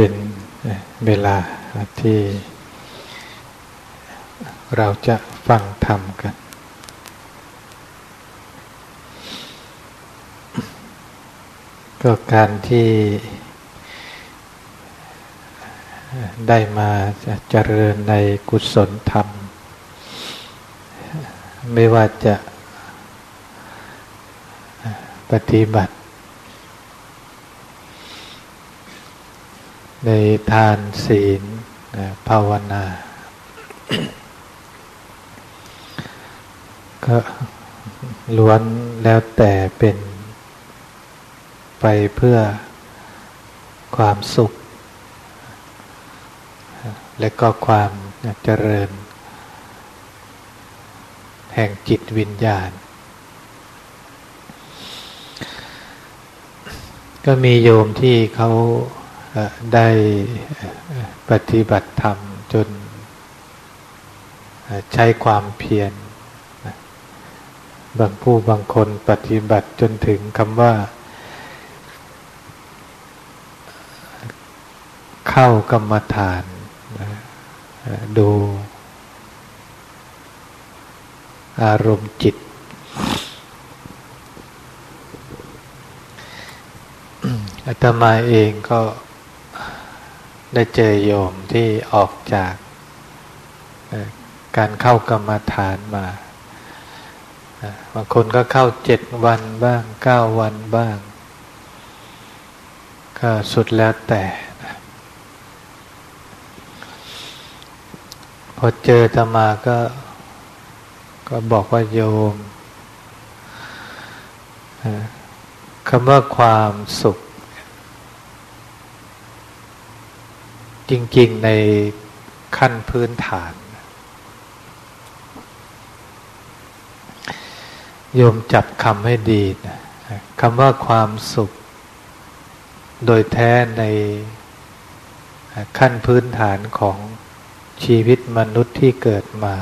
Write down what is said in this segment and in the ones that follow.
เป็นเวลาที่เราจะฟังธรรมกัน ก็การที่ได้มาเจริญในกุศลธรรม ไม่ว่าจะปฏิบัติ ในทานศีลภาวนา ก็ล้วนแล้วแต่เป็นไปเพื่อความสุข และก็ความเจริญ แห่งจิตวิญญาณ ก็มีโยมที่เขา ได้ปฏิบัติธรรมจนใช้ความเพียรบางผู้บางคนปฏิบัติจนถึงคำว่า เข้ากรรมฐานดูอารมณ์จิต อาตมาเองก็ ได้เจอโยมที่ออกจากการเข้ากรรมฐานมาบางคนก็เข้าเจ็ดวันบ้างเก้าวันบ้าง ก็สุดแล้วแต่ พอเจอตมาก็ ก็บอกว่าโยมคำว่าความสุข จริง ๆ ในขั้นพื้นฐาน โยมจับคำให้ดีนะคำว่าความสุข โดยแท้ในขั้นพื้นฐานของชีวิตมนุษย์ที่เกิดมา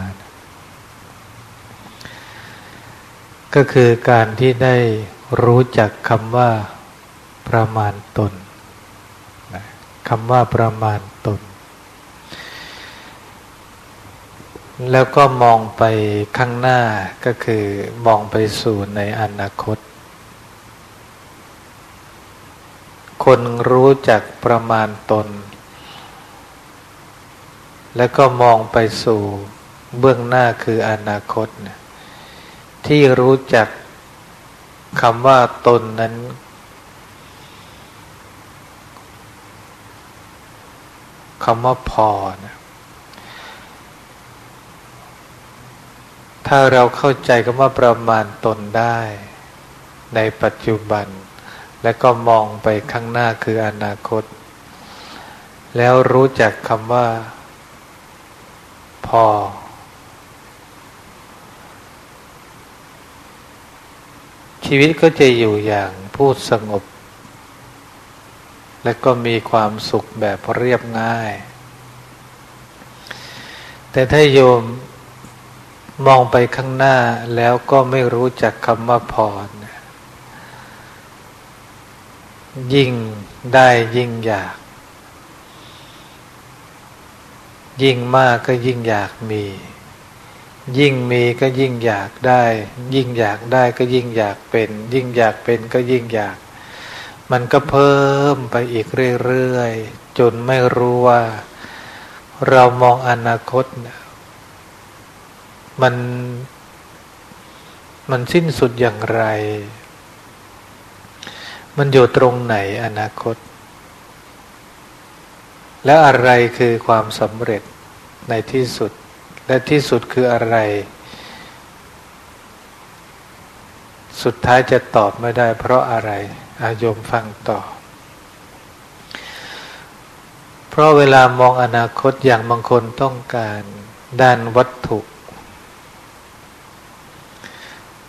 ก็คือการที่ได้รู้จักคำว่าประมาณตน คำว่าประมาณตน แล้วก็มองไปข้างหน้าก็คือมองไปสู่ในอนาคต คนรู้จักประมาณตน แล้วก็มองไปสู่เบื้องหน้าคืออนาคต ที่รู้จักคำว่าตนนั้น คำว่าพอนะถ้าเราเข้าใจคำว่าประมาณตนได้ ในปัจจุบัน และก็มองไปข้างหน้าคืออนาคต แล้วรู้จักคำว่า พอ ชีวิตก็จะอยู่อย่างพูดสงบ และก็มีความสุขแบบเรียบง่าย แต่ถ้าโยมมองไปข้างหน้าแล้วก็ไม่รู้จักคำว่าพร ยิ่งได้ยิ่งอยาก ยิ่งมากก็ยิ่งอยากมี ยิ่งมีก็ยิ่งอยากได้ ยิ่งอยากได้ก็ยิ่งอยากเป็น ยิ่งอยากเป็นก็ยิ่งอยาก มันก็เพิ่มไปอีกเรื่อยๆ จนไม่รู้ว่า เรามองอนาคตเนี่ยมันมันสิ้นสุดอย่างไร มันอยู่ตรงไหนอนาคต แล้วอะไรคือความสำเร็จในที่สุด และที่สุดคืออะไร สุดท้ายจะตอบไม่ได้เพราะอะไร อาโยมฟังต่อ เพราะเวลามองอนาคตอย่างบางคนต้องการด้านวัตถุ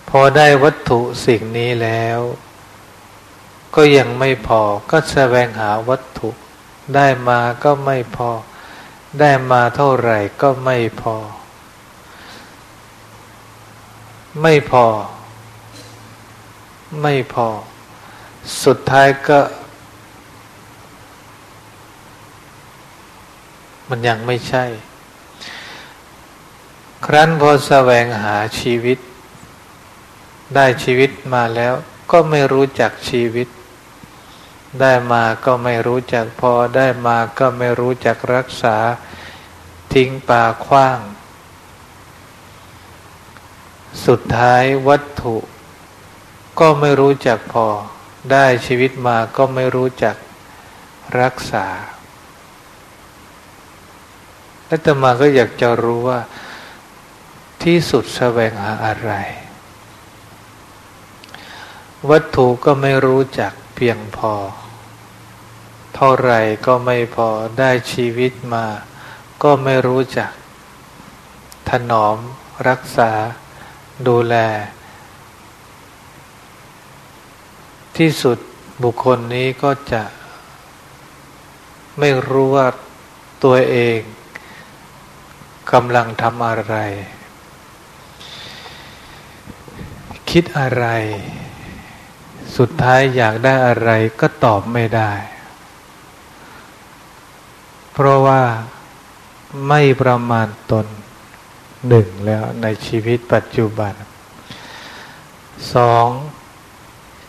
พอได้วัตถุสิ่งนี้แล้ว ก็ยังไม่พอก็แสวงหาวัตถุ ได้มาก็ไม่พอ ได้มาเท่าไหร่ก็ไม่พอ ไม่พอ ไม่พอ สุดท้ายก็ มันยังไม่ใช่ ครั้นพอแสวงหาชีวิต ได้ชีวิตมาแล้ว ก็ไม่รู้จักชีวิต ได้มาก็ไม่รู้จักพอได้มาก็ไม่รู้จักรักษาทิ้งปาคว้าง สุดท้ายวัตถุ ก็ไม่รู้จักพอ ได้ชีวิตมาก็ไม่รู้จักรักษาและตมาก็อยากจะรู้ว่าที่สุดแสวงหาอะไร วัตถุก็ไม่รู้จักเพียงพอ เท่าไรก็ไม่พอได้ชีวิตมา ก็ไม่รู้จัก ถนอมรักษาดูแล ที่สุดบุคคลนี้ก็จะไม่รู้ว่าตัวเองกำลังทำอะไร คิดอะไร สุดท้ายอยากได้อะไรก็ตอบไม่ได้ เพราะว่าไม่ประมาณตนหนึ่งแล้วในชีวิตปัจจุบันสอง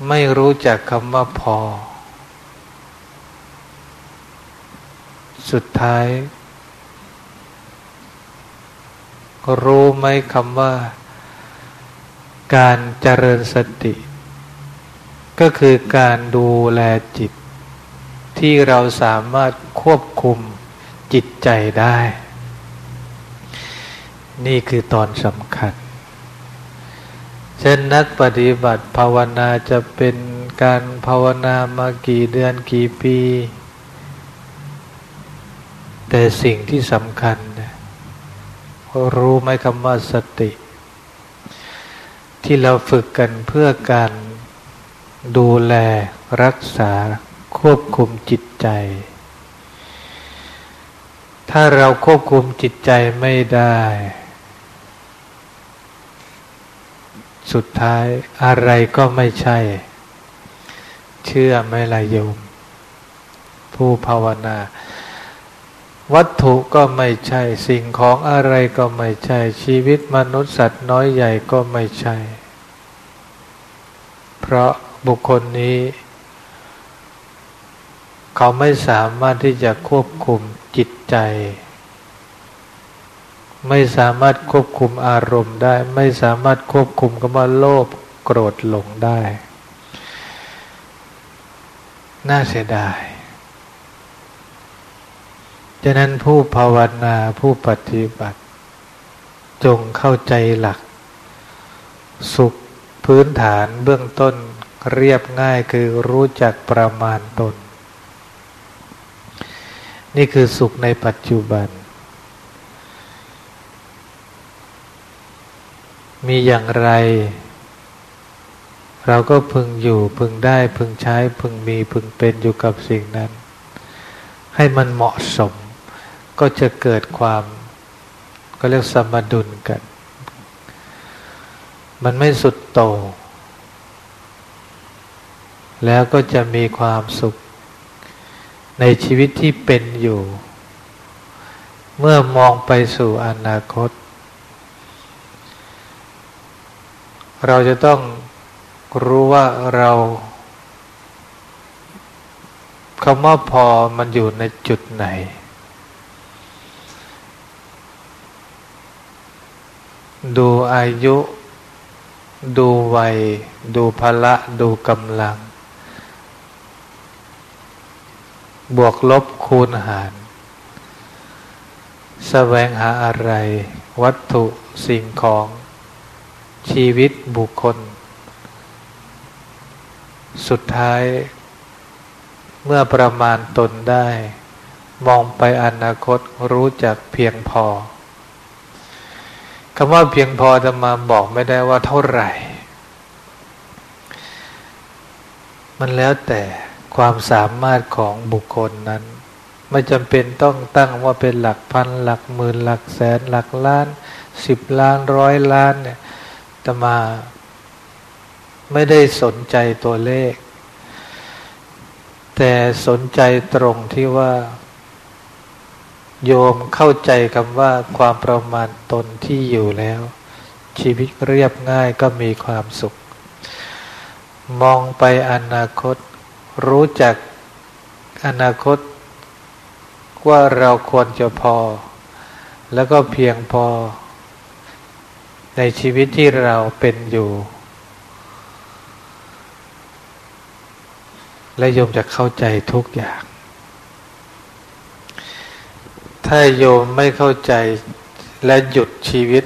ไม่รู้จักคำว่าพอ สุดท้าย รู้ไหมคำว่า การเจริญสติ ก็คือการดูแลจิต ที่เราสามารถควบคุมจิตใจได้ นี่คือตอนสำคัญ เช่นนักปฏิบัติภาวนาจะเป็นการภาวนามากี่เดือนกี่ปี แต่สิ่งที่สำคัญเนี่ยรู้ไหมคำว่าสติ ที่เราฝึกกันเพื่อการดูแลรักษาควบคุมจิตใจ ถ้าเราควบคุมจิตใจไม่ได้ สุดท้ายอะไรก็ไม่ใช่ เชื่อไม่ละโยม ผู้ภาวนา วัตถุก็ไม่ใช่ สิ่งของอะไรก็ไม่ใช่ ชีวิตมนุษย์สัตว์น้อยใหญ่ก็ไม่ใช่ เพราะบุคคลนี้ เขาไม่สามารถที่จะควบคุมจิตใจ ไม่สามารถควบคุมอารมณ์ได้ ไม่สามารถควบคุมคำว่าโลภโกรธหลงได้ น่าเสียดายฉะนั้นผู้ภาวนาผู้ปฏิบัติ จงเข้าใจหลัก สุขพื้นฐานเบื้องต้นเรียบง่ายคือรู้จักประมาณตน นี่คือสุขในปัจจุบัน มีอย่างไร เราก็พึงอยู่พึงได้พึงใช้ พึงมีพึงเป็นอยู่กับสิ่งนั้น ให้มันเหมาะสม ก็จะเกิดความก็เรียกสมดุลกัน มันไม่สุดโต่งแล้วก็จะมีความสุข ในชีวิตที่เป็นอยู่ เมื่อมองไปสู่อนาคต เราจะต้องรู้ว่าเราคำว่าพอมันอยู่ในจุดไหน ดูอายุ ดูวัย ดูพละดูกำลัง บวกลบคูณหารแสวงหาอะไร วัตถุสิ่งของ ชีวิตบุคคล สุดท้าย เมื่อประมาณตนได้ มองไปอนาคตรู้จักเพียงพอคำว่าเพียงพอจะมาบอกไม่ได้ว่าเท่าไหร่ มันแล้วแต่ความสามารถของบุคคลนั้น ไม่จำเป็นต้องตั้งว่าเป็นหลักพัน หลักหมื่นหลักแสนหลักล้านสิบล้านร้อยล้านเนี่ย จะมา ไม่ได้สนใจตัวเลข แต่สนใจตรงที่ว่า โยมเข้าใจคำว่าความประมาณตนที่อยู่แล้ว ชีวิตเรียบง่ายก็มีความสุข มองไปอนาคต รู้จักอนาคต ว่าเราควรจะพอ แล้วก็เพียงพอ ในชีวิตที่เราเป็นอยู่ และโยมจะเข้าใจทุกอย่าง ถ้าโยมไม่เข้าใจและหยุดชีวิต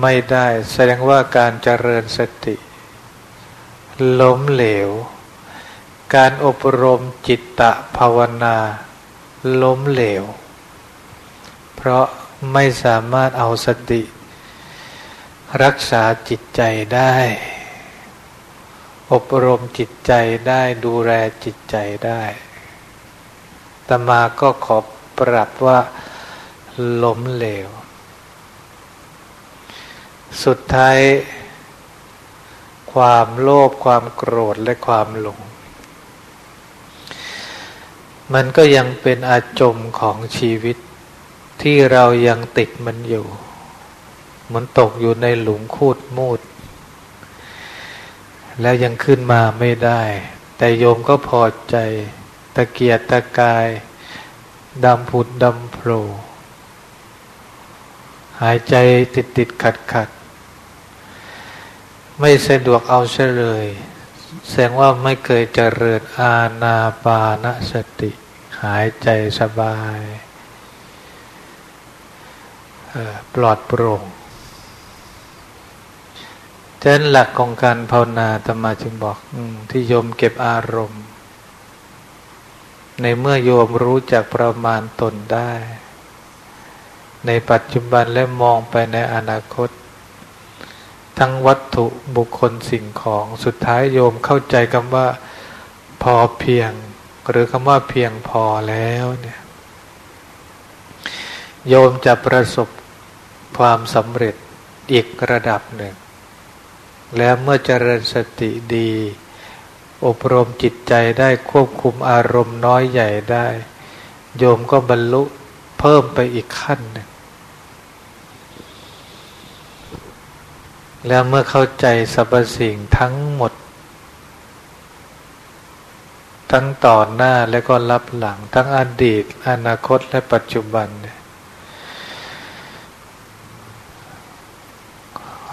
ไม่ได้ แสดงว่าการเจริญสติ ล้มเหลว การอบรมจิตตะภาวนา ล้มเหลว เพราะไม่สามารถเอาสติ รักษาจิตใจได้ อบรมจิตใจได้ดูแลจิตใจได้ตมาก็ขอปรับว่าล้มเหลว สุดท้าย ความโลภความโกรธและความหลง มันก็ยังเป็นอาจมของชีวิตที่เรายังติดมันอยู่ เหมันตกอยู่ในหลุมคูดมูด แล้วยังขึ้นมาไม่ได้ แต่โยมก็พอใจตะเกียรตะกายดำผุดดำโผล่หายใจติดติดขัดขัด ไม่สะดวกเอาเฉลย แสดงว่าไม่เคยเจริญอาณาปานสติ หายใจสบาย ปลอดโปร่ง ฉะนั้นหลักของการภาวนาธรรมาจึงบอกอที่โยมเก็บอารมณ์ ในเมื่อโยมรู้จักประมาณตนได้ ในปัจจุบันและมองไปในอนาคต ทั้งวัตถุบุคคลสิ่งของสุดท้ายโยมเข้าใจคำว่า พอเพียง หรือคำว่าเพียงพอแล้วเนี่ย โยมจะประสบความสำเร็จอีกระดับหนึ่ง แล้วเมื่อเจริญสติดี อบรมจิตใจได้ควบคุมอารมณ์น้อยใหญ่ได้ โยมก็บรรลุเพิ่มไปอีกขั้นหนึ่งแล้วเมื่อเข้าใจสรรพสิ่งทั้งหมด ทั้งต่อหน้าและก็รับหลังทั้งอดีต อนาคตและปัจจุบันเนี่ย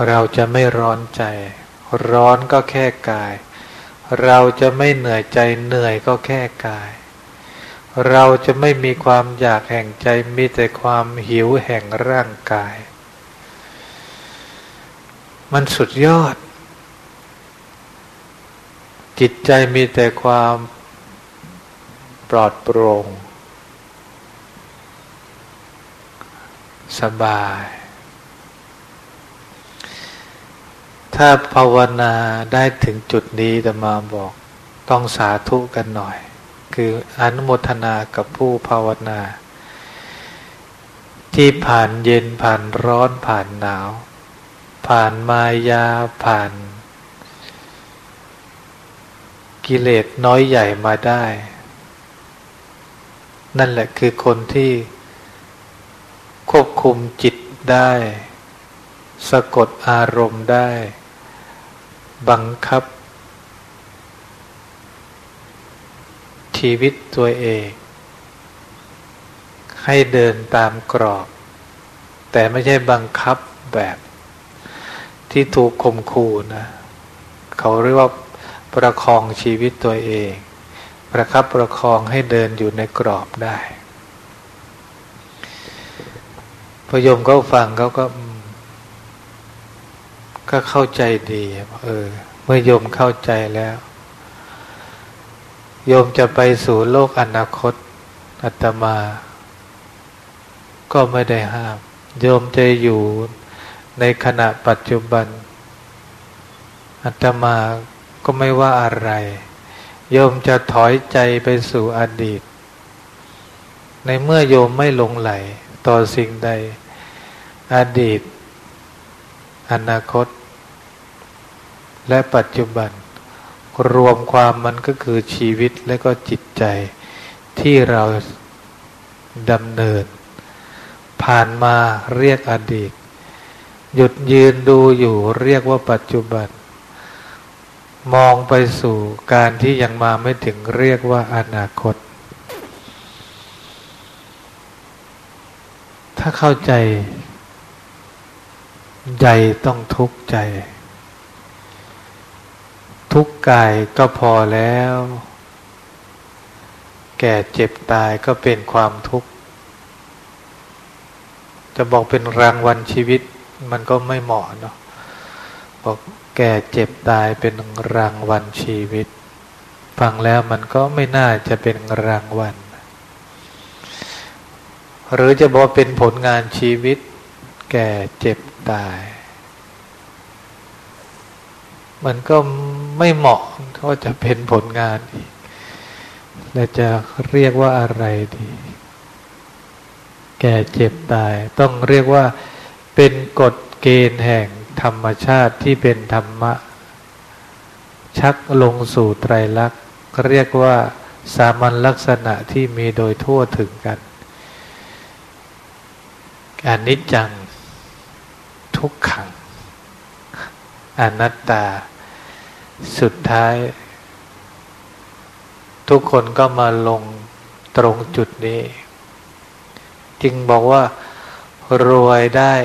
เราจะไม่ร้อนใจ ร้อนก็แค่กาย เราจะไม่เหนื่อยใจเหนื่อยก็แค่กาย เราจะไม่มีความอยากแห่งใจมีแต่ความหิวแห่งร่างกาย มันสุดยอด จิตใจมีแต่ความปลอดโปร่งสบาย ถ้าภาวนาได้ถึงจุดนี้จะมาบอกต้องสาธุกันหน่อย คืออนุโมทนากับผู้ภาวนา ที่ผ่านเย็นผ่านร้อนผ่านหนาว ผ่านมายาผ่าน กิเลสน้อยใหญ่มาได้ นั่นแหละคือคนที่ควบคุมจิตได้ สะกดอารมณ์ได้ บังคับ ชีวิตตัวเอง ให้เดินตามกรอบ แต่ไม่ใช่บังคับแบบที่ถูกข่มขู่นะ เขาเรียกว่าประคองชีวิตตัวเอง ประคับประคองให้เดินอยู่ในกรอบได้พยมเขาฟังเขาก็ ก็เข้าใจดีเออ เมื่อโยมเข้าใจแล้ว โยมจะไปสู่โลกอนาคตอาตมา ก็ไม่ได้ห้าม โยมจะอยู่ในขณะปัจจุบันอาตมาก็ไม่ว่าอะไร โยมจะถอยใจไปสู่อดีต ในเมื่อโยมไม่ลงไหล ต่อสิ่งใด อดีต อนาคต และปัจจุบัน รวมความมันก็คือชีวิตและก็จิตใจที่เราดำเนิน ผ่านมาเรียกอดีต หยุดยืนดูอยู่เรียกว่าปัจจุบัน มองไปสู่การที่ยังมาไม่ถึงเรียกว่าอนาคต ถ้าเข้าใจใจต้องทุกข์ใจ ทุกข์กายก็พอแล้ว แก่เจ็บตายก็เป็นความทุกข์ จะบอกเป็นรางวัลชีวิตมันก็ไม่เหมาะเนาะบอกแก่เจ็บตายเป็นรางวัลชีวิต ฟังแล้วมันก็ไม่น่าจะเป็นรางวัล หรือจะบอกเป็นผลงานชีวิต แก่เจ็บตาย มันก็ ไม่เหมาะว่าจะเป็นผลงานอีกเราจะเรียกว่าอะไรดี แก่เจ็บตาย ต้องเรียกว่าเป็นกฎเกณฑ์แห่งธรรมชาติที่เป็นธรรมะ ชักลงสู่ไตรลักษณ์เรียกว่าสามัญลักษณะที่มีโดยทั่วถึงกันอนิจจัง ทุกขัง อนัตตา สุดท้าย ทุกคนก็มาลงตรงจุดนี้ จึงบอกว่า รวยได้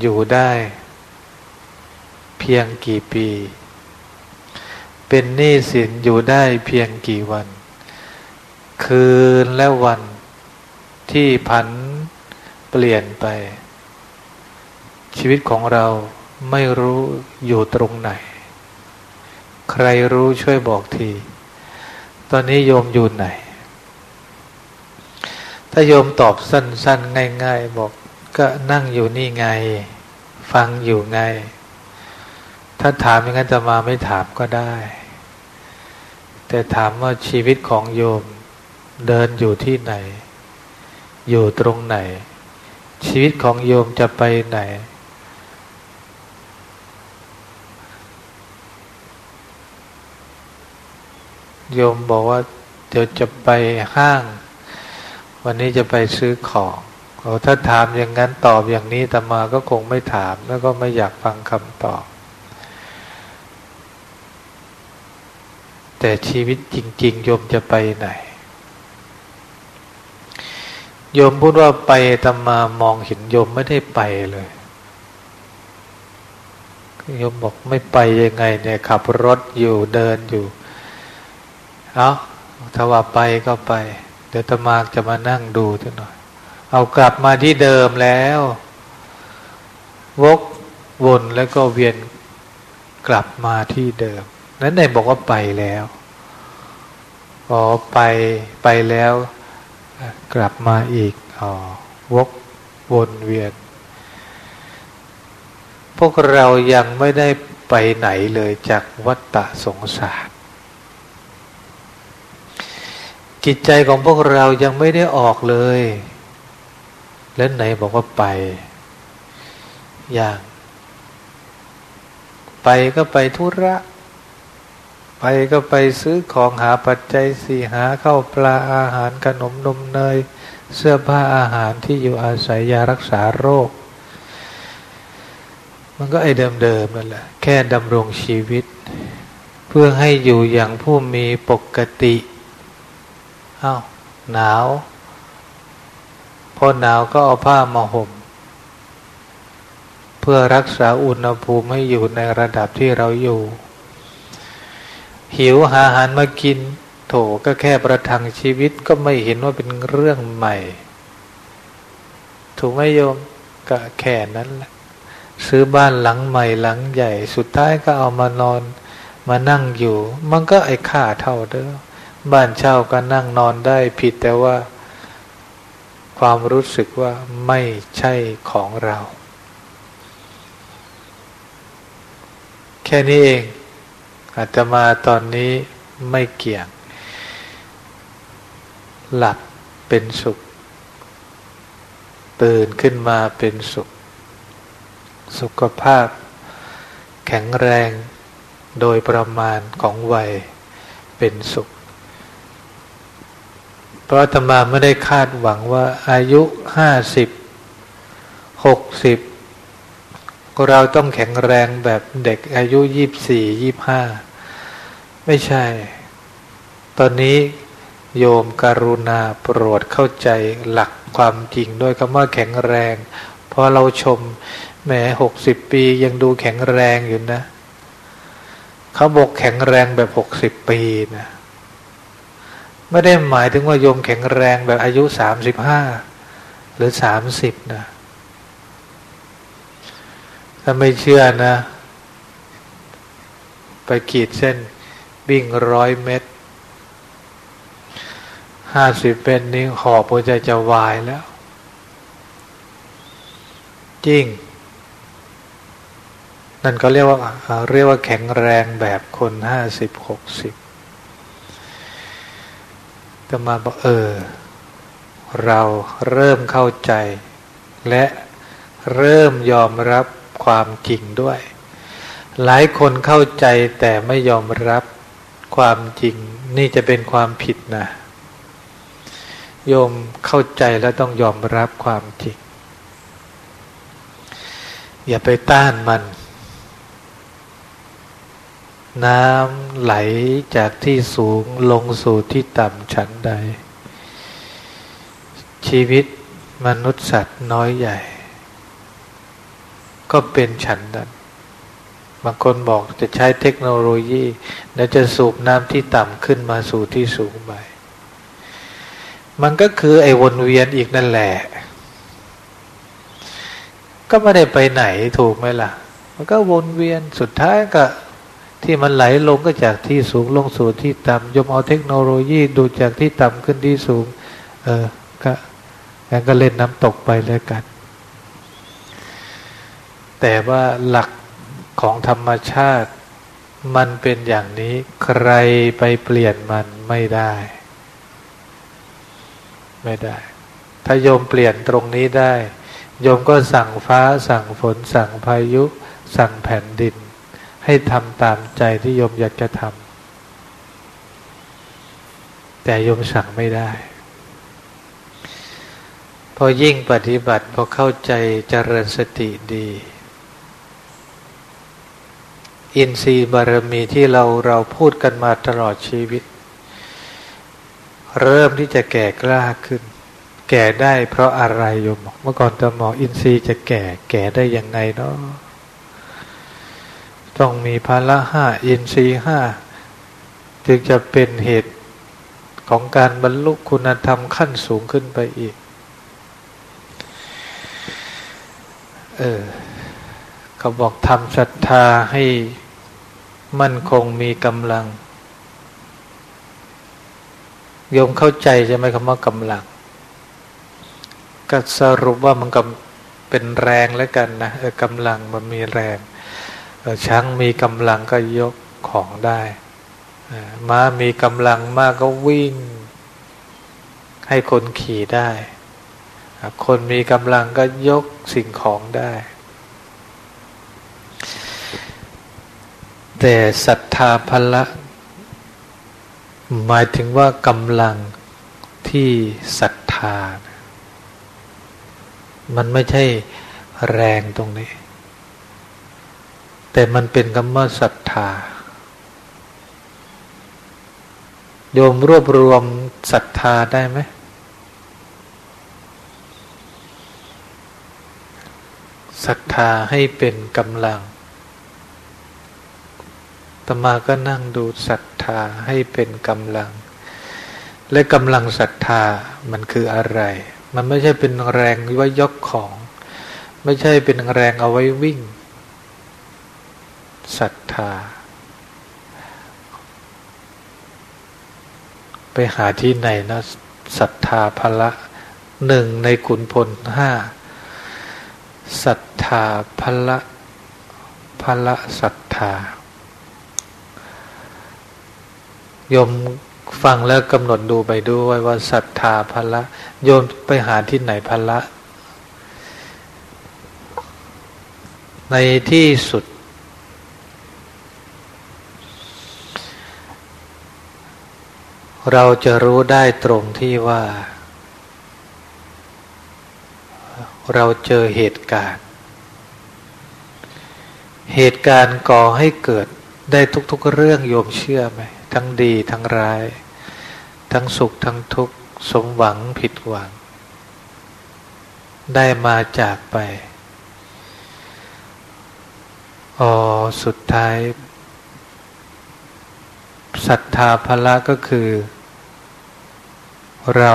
อยู่ได้ เพียงกี่ปี เป็นหนี้สินอยู่ได้เพียงกี่วัน คืนและวันที่ผันเปลี่ยนไป ชีวิตของเราไม่รู้อยู่ตรงไหน ใครรู้ช่วยบอกที ตอนนี้โยมอยู่ไหน ถ้าโยมตอบสั้น ๆ ง่าย ๆ บอกก็นั่งอยู่นี่ไง ฟังอยู่ไง ถ้าถามอย่างนั้นจะมาไม่ถามก็ได้ แต่ถามว่าชีวิตของโยมเดินอยู่ที่ไหน อยู่ตรงไหน ชีวิตของโยมจะไปไหน โยมบอกว่า เดี๋ยวจะไปห้าง วันนี้จะไปซื้อของโอ้ถ้าถามอย่างนั้นตอบอย่างนี้แต่มาก็คงไม่ถามแล้วก็ไม่อยากฟังคำตอบ แต่ชีวิตจริง ๆ โยมจะไปไหน โยมพูดว่าไปตมามองเห็นโยมไม่ได้ไปเลยโยมบอกไม่ไปยังไงเนี่ยขับรถอยู่เดินอยู่ เอาถ้าว่าไปก็ไป เดี๋ยวตมาจะมานั่งดูท่หน่อย เอากลับมาที่เดิมแล้ว วกวนแล้วก็เวียนกลับมาที่เดิม นั้นไหนบอกว่าไปแล้วอ๋อไปไปแล้ว กลับมาอีกอ๋อวกวนเวียน พวกเรายังไม่ได้ไปไหนเลยจากวัฏฏะสงสาร จิตใจของพวกเรายังไม่ได้ออกเลย แล้วไหนบอกว่าไป อย่าง ไปก็ไปธุระ ไปก็ไปซื้อของหาปัจจัยสี่หาเข้าปลาอาหารขนมนมเนย เสื้อผ้าอาหารที่อยู่อาศัยยารักษาโรค มันก็ไอเดิมๆนั่นแหละ แค่ดำรงชีวิต เพื่อให้อยู่อย่างผู้มีปกติ อา้าวหนาวพอหนาวก็เอาผ้ามาห่ม เพื่อรักษาอุณหภูมิให้อยู่ในระดับที่เราอยู่ หิวหาอาหารมากิน โถก็แค่ประทังชีวิตก็ไม่เห็นว่าเป็นเรื่องใหม่ ถูกไหมโยมก็แค่นั้นแหละซื้อบ้านหลังใหม่หลังใหญ่ สุดท้ายก็เอามานอนมานั่งอยู่ มันก็ไอ้ค่าเท่าเดิม บ้านเช่าก็นั่งนอนได้ผิดแต่ว่า ความรู้สึกว่าไม่ใช่ของเรา แค่นี้เองอาจจะมาตอนนี้ไม่เกี่ยง หลับเป็นสุข ตื่นขึ้นมาเป็นสุข สุขภาพ แข็งแรงโดยประมาณของวัยเป็นสุข เพราะธรรมาไม่ได้คาดหวังว่าอายุห้าสิบหกสิบเราต้องแข็งแรงแบบเด็กอายุยี่บสี่ยี่บห้าไม่ใช่ ตอนนี้โยมการุณาโปรดเข้าใจหลักความจริงด้วยคำว่าแข็งแรงพอเราชมแหมหกสิบปียังดูแข็งแรงอยู่นะ เขาบอกแข็งแรงแบบหกสิบปีนะ ไม่ได้หมายถึงว่าโยมแข็งแรงแบบอายุสามสิบห้าหรือสามสิบนะถ้าไม่เชื่อนะ ไปขีดเส้นวิ่งร้อยเมตรห้าสิบเป็นนี้หอบหัวใจจะวายแล้ว จริง นั่นก็เรียกว่าเรียกว่าแข็งแรงแบบคนห้าสิบหกสิบ ก็มาบอกเออ เราเริ่มเข้าใจ และเริ่มยอมรับความจริงด้วย หลายคนเข้าใจแต่ไม่ยอมรับความจริง นี่จะเป็นความผิดนะ โยมเข้าใจแล้วต้องยอมรับความจริง อย่าไปต้านมัน น้ำไหลจากที่สูงลงสู่ที่ต่ำชั้นใด ชีวิตมนุษย์สัตว์น้อยใหญ่ ก็เป็นฉันนั้นบางคนบอกจะใช้เทคโนโลยีแล้วจะสูบน้ำที่ต่ำขึ้นมาสู่ที่สูงไปมันก็คือไอ้วนเวียนอีกนั่นแหละ ก็ไม่ได้ไปไหนถูกไหมล่ะ มันก็วนเวียนสุดท้ายก็ ที่มันไหลลงก็จากที่สูงลงสู่ที่ต่ำยมเอาเทคโนโลยีดูจากที่ต่ำขึ้นที่สูง เออก็งั้นก็เล่นน้ำตกไปแล้วกัน แต่ว่าหลักของธรรมชาติมันเป็นอย่างนี้ใครไปเปลี่ยนมันไม่ได้ ไม่ได้ ถ้าโยมเปลี่ยนตรงนี้ได้ โยมก็สั่งฟ้าสั่งฝน สั่งพายุ สั่งแผ่นดิน ให้ทำตามใจที่โยมอยากจะทำแต่โยมสั่งไม่ได้ พอยิ่งปฏิบัติพอเข้าใจเจริญสติดี อินทรีย์บารมีที่เราเราพูดกันมาตลอดชีวิต เริ่มที่จะแก่กล้าขึ้น แก่ได้เพราะอะไรโยมเมื่อก่อนตะมออินทรีย์จะแก่แก่ได้ยังไงเนาะ ต้องมีภาละห้าอินทรีห้าจึงจะเป็นเหตุของการบรรลุคุณธรรมขั้นสูงขึ้นไปอีก เออเขาบอกทำศรัทธาให้มั่นคงมีกำลัง โยมเข้าใจใช่ไหมคำว่ากำลัง ก็สรุปว่ามันกำเป็นแรงแล้วกันนะกำลังมันมีแรง ช้างมีกำลังก็ยกของได้ม้ามีกำลังมากก็วิ่ง ให้คนขี่ได้ คนมีกำลังก็ยกสิ่งของได้ แต่ศรัทธาพละ หมายถึงว่ากำลังที่ศรัทธา มันไม่ใช่แรงตรงนี้ แต่มันเป็นคำว่าศรัทธา โยมรวบรวมศรัทธาได้ไหมศรัทธาให้เป็นกำลังตมาก็นั่งดูศรัทธาให้เป็นกำลัง และกำลังศรัทธามันคืออะไร มันไม่ใช่เป็นแรงไว้ยกของ ไม่ใช่เป็นแรงเอาไว้วิ่ง ศรัทธา ไปหาที่ไหนนะศรัทธาพละหนึ่งในขุนพลห้าศรัทธาพละพละศรัทธายมฟังแล้วกำหนดดูไปด้วยว่าศรัทธาพละโยมไปหาที่ไหนพละ ในที่สุด เราจะรู้ได้ตรงที่ว่า เราเจอเหตุการณ์ เหตุการณ์ก่อให้เกิดได้ทุกๆเรื่องโยมเชื่อไหม ทั้งดีทั้งร้าย ทั้งสุขทั้งทุกข์สมหวังผิดหวัง ได้มาจากไปอ๋อสุดท้ายศรัทธาภละก็คือ เรา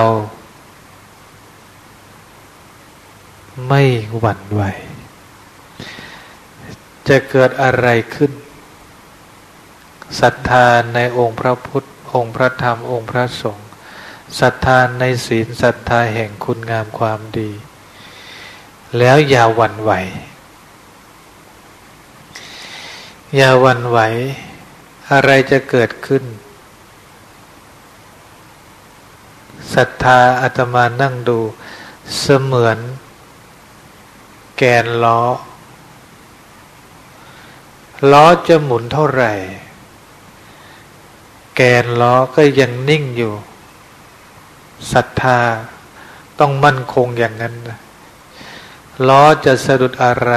ไม่หวั่นไหว จะเกิดอะไรขึ้นศรัทธาในองค์พระพุทธ องค์พระธรรม องค์พระสงฆ์ศรัทธาในศีลศรัทธาแห่งคุณงามความดี แล้วอย่าหวั่นไหว อย่าหวั่นไหว อะไรจะเกิดขึ้น ศรัทธาอาตมานั่งดูเสมือนแกนล้อ ล้อจะหมุนเท่าไหร่ แกนล้อก็ยังนิ่งอยู่ศรัทธาต้องมั่นคงอย่างนั้นล้อจะสะดุดอะไร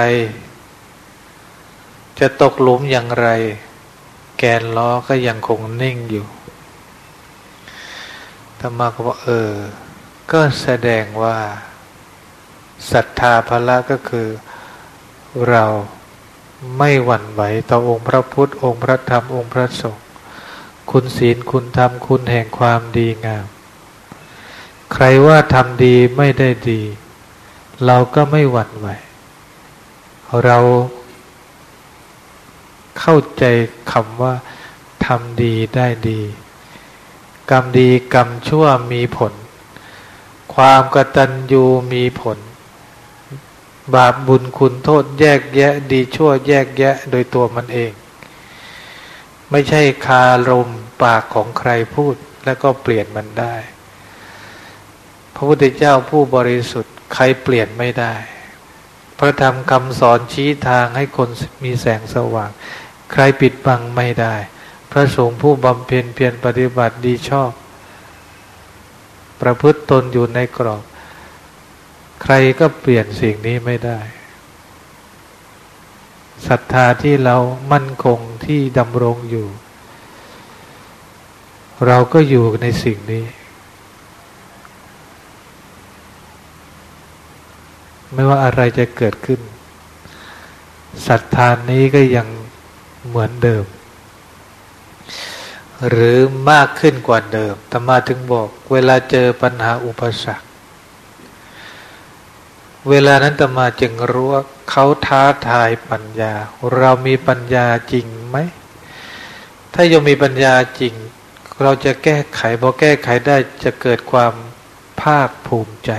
จะตกหลุมอย่างไร แกนล้อก็ยังคงนิ่งอยู่ รรมาก็บอกเออ ก็แสดงว่าศรัทธาพละก็คือ เราไม่หวั่นไหวต่อองค์พระพุทธองค์พระธรรมองค์พระสงฆ์คุณศีลคุณธรรมคุณแห่งความดีงาม ใครว่าทำดีไม่ได้ดี เราก็ไม่หวั่นไหว เราเข้าใจคำว่าทำดีได้ดี กรรมดีกรรมชั่วมีผล ความกตัญญูมีผล บาปบุญคุณโทษแยกแยะดีชั่วแยกแยะโดยตัวมันเอง ไม่ใช่คารมปากของใครพูดแล้วก็เปลี่ยนมันได้ พระพุทธเจ้าผู้บริสุทธิ์ใครเปลี่ยนไม่ได้ พระธรรมคำสอนชี้ทางให้คนมีแสงสว่าง ใครปิดบังไม่ได้ ระสงฆ์ผู้บำเพ็ญเพียรปฏิบัติดีชอบ ประพฤติตนอยู่ในกรอบ ใครก็เปลี่ยนสิ่งนี้ไม่ได้ศรัทธาที่เรามั่นคงที่ดำรงอยู่ เราก็อยู่ในสิ่งนี้ ไม่ว่าอะไรจะเกิดขึ้นศรัทธานี้ก็ยังเหมือนเดิม หรือมากขึ้นกว่าเดิมธรรมาถึงบอก เวลาเจอปัญหาอุปสรรค เวลานั้นธรรมาจึงรู้ว่าเขาท้าทายปัญญา เรามีปัญญาจริงไหม ถ้ายังมีปัญญาจริง เราจะแก้ไขพอแก้ไขได้จะเกิดความภาคภูมิใจ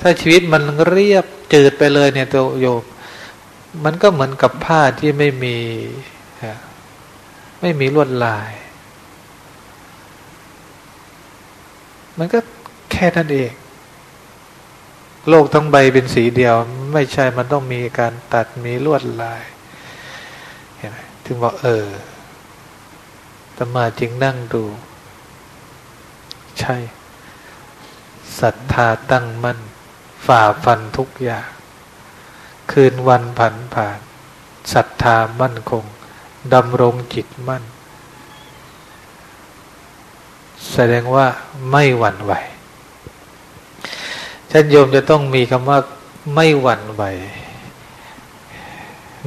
ถ้าชีวิตมันเรียบจืดไปเลยเนี่ยตัวโยม มันก็เหมือนกับผ้าที่ไม่มี ไม่มีลวดลาย มันก็แค่นั้นเอง โลกทั้งใบเป็นสีเดียว ไม่ใช่มันต้องมีการตัดมีลวดลายเห็นไหมถึงบอกเออตมาจึงนั่งดู ใช่ศรัทธาตั้งมั่น ฝ่าฟันทุกอย่าง คืนวันผันผ่านศรัทธามั่นคง ดำรงจิตมั่น แสดงว่าไม่หวั่นไหวท่านโยมจะต้องมีคำว่าไม่หวั่นไหว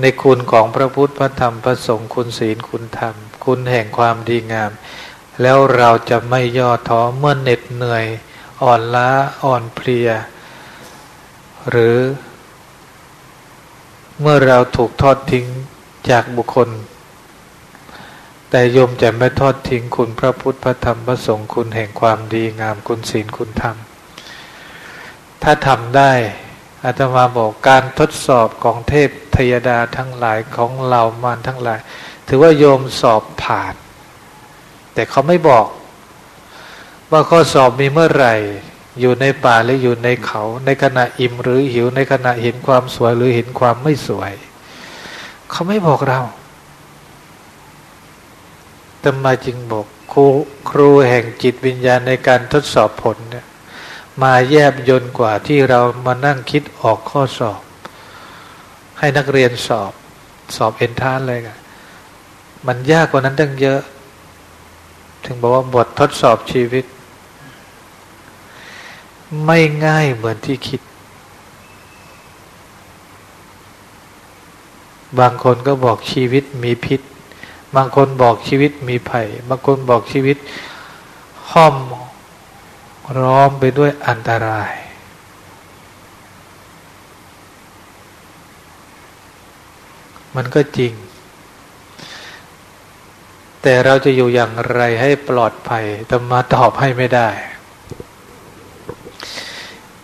ในคุณของพระพุทธพระธรรมพระสงฆ์คุณศีลคุณธรรม คุณแห่งความดีงาม แล้วเราจะไม่ย่อท้อเมื่อเหน็ดเหนื่อย อ่อนล้าอ่อนเพลีย หรือ เมื่อเราถูกทอดทิ้งจากบุคคล แต่โยมจะไม่ทอดทิ้งคุณพระพุทธพระธรรมพระสงฆ์คุณแห่งความดีงามคุณศีลคุณธรรม ถ้าทำได้อาตมาบอกการทดสอบของเทพทยดาทั้งหลายของเหล่ามารทั้งหลาย ถือว่าโยมสอบผ่าน แต่เขาไม่บอก ว่าข้อสอบมีเมื่อไหร่ อยู่ในป่าหรืออยู่ในเขา ในขณะอิ่มหรือหิวในขณะเห็นความสวยหรือเห็นความไม่สวย เขาไม่บอกเรา ตมาจึงบอกครูครูแห่งจิตวิญญาณในการทดสอบผลเนี่ยมาแยบยนกว่าที่เรามานั่งคิดออกข้อสอบ ให้นักเรียนสอบสอบเอ็นทานเลยกันมันยากกว่านั้นตั้งเยอะ ถึงบอกว่าบททดสอบชีวิต ไม่ง่ายเหมือนที่คิด บางคนก็บอกชีวิตมีพิษ บางคนบอกชีวิตมีภัย บางคนบอกชีวิตห้อมร้อมไปด้วยอันตราย มันก็จริง แต่เราจะอยู่อย่างไรให้ปลอดภัยแต่มาตอบให้ไม่ได้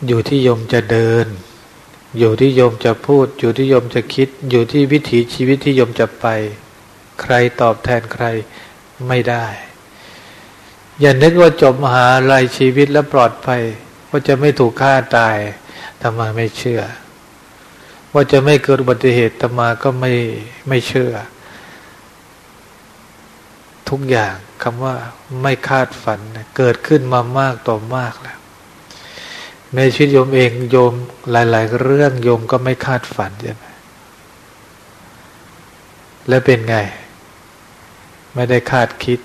อยู่ที่ยมจะเดิน อยู่ที่ยมจะพูด อยู่ที่ยมจะคิด อยู่ที่วิถีชีวิตที่ยมจะไป ใครตอบแทนใครไม่ได้ อย่านึกว่าจบมหาลัยชีวิตแล้วปลอดภัยว่าจะไม่ถูกฆ่าตายธรรมาไม่เชื่อ ว่าจะไม่เกิดอุบัติเหตุธรรมาก็ไม่ไม่เชื่อ ทุกอย่างคำว่าไม่คาดฝันเกิดขึ้นมามากต่อมากแล้วในชีวิตโยมเองโยมหลาย ๆ เรื่องโยมก็ไม่คาดฝันใช่ไหมแล้วเป็นไง ไม่ได้คาดคิด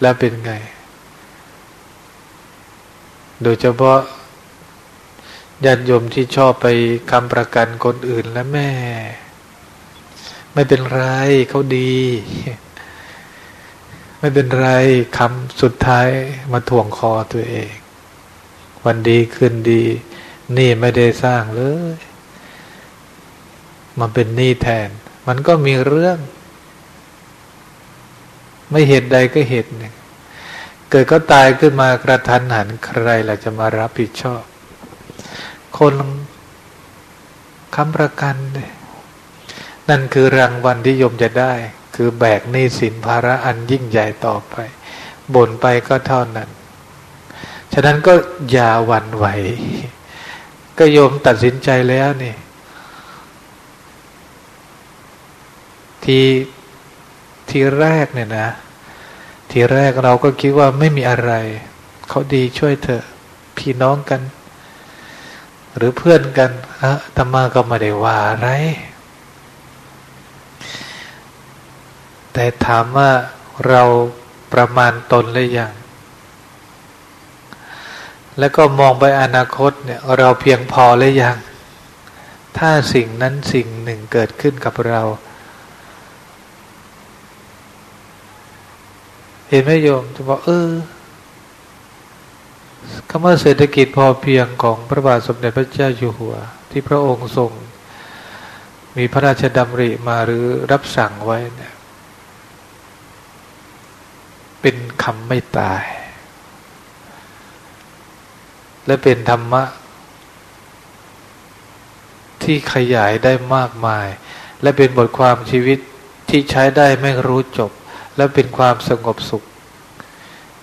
แล้วเป็นไง โดยเฉพาะญาติโยมที่ชอบไปคำประกันคนอื่นแล้วแม่ ไม่เป็นไรเขาดี ไม่เป็นไรคำสุดท้ายมาถ่วงคอตัวเอง วันดีขึ้นดี นี่ไม่ได้สร้างเลย มันเป็นนี่แทน มันก็มีเรื่อง ไม่เหตุใดก็เหตุหนึ่ง เกิดก็ตายขึ้นมากระทันหันใครล่ะจะมารับผิดชอบ คนค้ำประกันเลยนั่นคือรางวัลที่ยมจะได้ คือแบกหนี้สินภาระอันยิ่งใหญ่ต่อไปบ่นไปก็เท่านั้น ฉะนั้นก็อย่าหวั่นไหว ก็โยมตัดสินใจแล้วนี่ ที่ ทีแรกเนี่ยนะ ทีแรกเราก็คิดว่าไม่มีอะไร เขาดีช่วยเถอะ พี่น้องกัน หรือเพื่อนกันอะธรรมาก็ไม่ได้ว่าอะไร แต่ถามว่าเราประมาณตนหรือยังแล้วก็มองไปอนาคตเนี่ย เราเพียงพอหรือยัง ถ้าสิ่งนั้นสิ่งหนึ่งเกิดขึ้นกับเรา เห็นไหมโยมจะบอกเออคำว่าเศรษฐกิจพอเพียงของพระบาทสมเด็จพระเจ้าอยู่หัว ที่พระองค์ทรง มีพระราชดำริมาหรือรับสั่งไว้เนี่ยเป็นคำไม่ตาย และเป็นธรรมะ ที่ขยายได้มากมาย และเป็นบทความชีวิตที่ใช้ได้ไม่รู้จบ และเป็นความสงบสุข